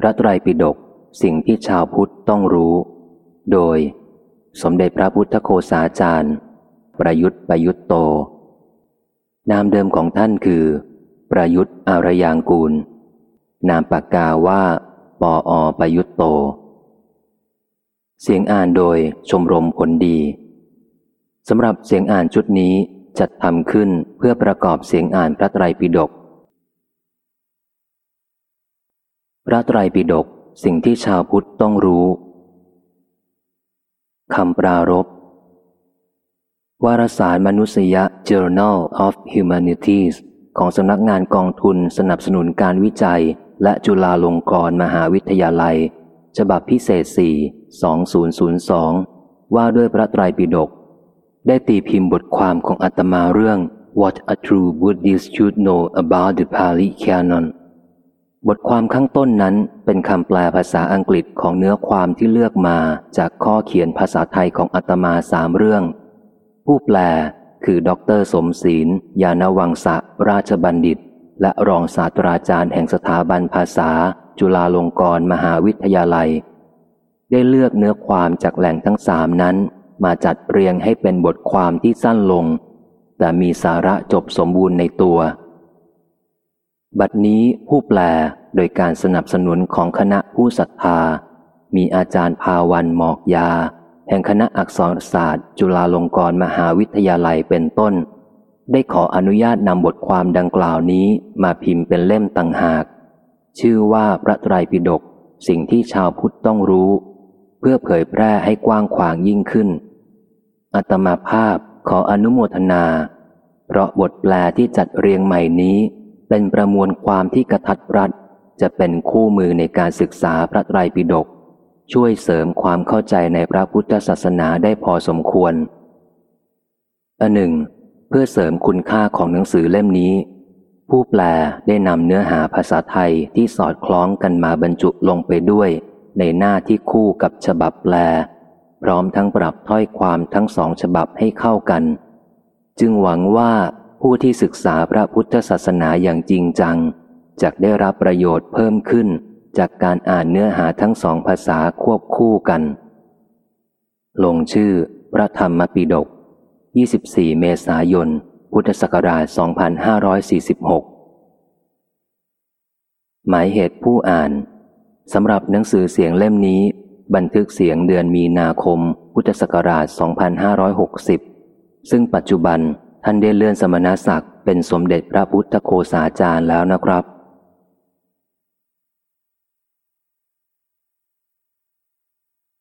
พระไตรปิฎกสิ่งที่ชาวพุทธต้องรู้ โดย สมเด็จพระพุทธโคสาจารย์ ประยุทธ์ประยุทธ์โต นามเดิมของท่านคือ ประยุทธ์อารยางกูล นามปากกาว่าปออประยุทธ์โต เสียงอ่านโดยชมรมผลดีสำหรับเสียงอ่านชุดนี้จัดทำขึ้นเพื่อประกอบเสียงอ่านพระไตรปิฎก พระไตรปิฎกสิ่งที่ชาวพุทธต้องรู้คำปรารบวารสารมนุษย Journal of Humanities ของสำนักงานกองทุนสนับสนุนการวิจัย และจุฬาลงกรณ์มหาวิทยาลัย ฉบับพิเศษ 4 2002 ว่าด้วยพระไตรปิฎกได้ตีพิมพ์บทความของอัตมาเรื่อง What a True Buddhist Should Know About the Pali Canon บทความข้างต้นนั้นเป็นคำแปลภาษาอังกฤษของเนื้อความที่เลือกมาจากข้อเขียนภาษาไทยของอัตมาสามเรื่อง ผู้แปลคือดรสมศีล ยานวังสะราชบัณฑิต และรองศาสตราจารย์แห่งสถาบันภาษา จุฬาลงกรณ์มหาวิทยาลัย ได้เลือกเนื้อความจากแหล่งทั้งสามนั้น มาจัดเรียงให้เป็นบทความที่สั้นลง แต่มีสาระจบสมบูรณ์ในตัว บัดนี้ผู้แปล โดยการสนับสนุนของคณะผู้ศรัทธา มีอาจารย์ภาวันหมอกยา แห่งคณะอักษรศาสตร์ จุฬาลงกรณ์มหาวิทยาลัยเป็นต้น ได้ขออนุญาตนำบทความดังกล่าวนี้มาพิมพ์เป็นเล่มต่างหาก ชื่อว่าพระไตรปิฎกสิ่งที่ชาวพุทธต้องรู้ เพื่อเผยแพร่ให้กว้างขวางยิ่งขึ้นอัตมาภาพขออนุโมทนา เพราะบทแปลที่จัดเรียงใหม่นี้ เป็นประมวลความที่กระทัดรัด จะเป็นคู่มือในการศึกษาพระไตรปิฎกช่วยเสริมความเข้าใจในพระพุทธศาสนาได้พอสมควร อันหนึ่ง เพื่อเสริมคุณค่าของหนังสือเล่มนี้ ผู้แปลได้นำเนื้อหาภาษาไทยที่สอดคล้องกันมาบรรจุลงไปด้วย ในหน้าที่คู่กับฉบับแปล พร้อมทั้งปรับถ้อยความทั้งสองฉบับให้เข้ากัน จึงหวังว่าผู้ที่ศึกษาพระพุทธศาสนาอย่างจริงจัง จะได้รับประโยชน์เพิ่มขึ้น จากการอ่านเนื้อหาทั้งสองภาษาควบคู่กัน ลงชื่อ พระธรรมปิฎก24 เมษายน พุทธศักราช 2546 หมายเหตุผู้อ่านสำหรับหนังสือเสียงเล่มนี้ บันทึกเสียงเดือนมีนาคม พุทธศักราช 2560 ซึ่งปัจจุบันท่านได้เลื่อนสมณศักดิ์เป็นสมเด็จพระพุทธโคสาจารย์แล้วนะครับ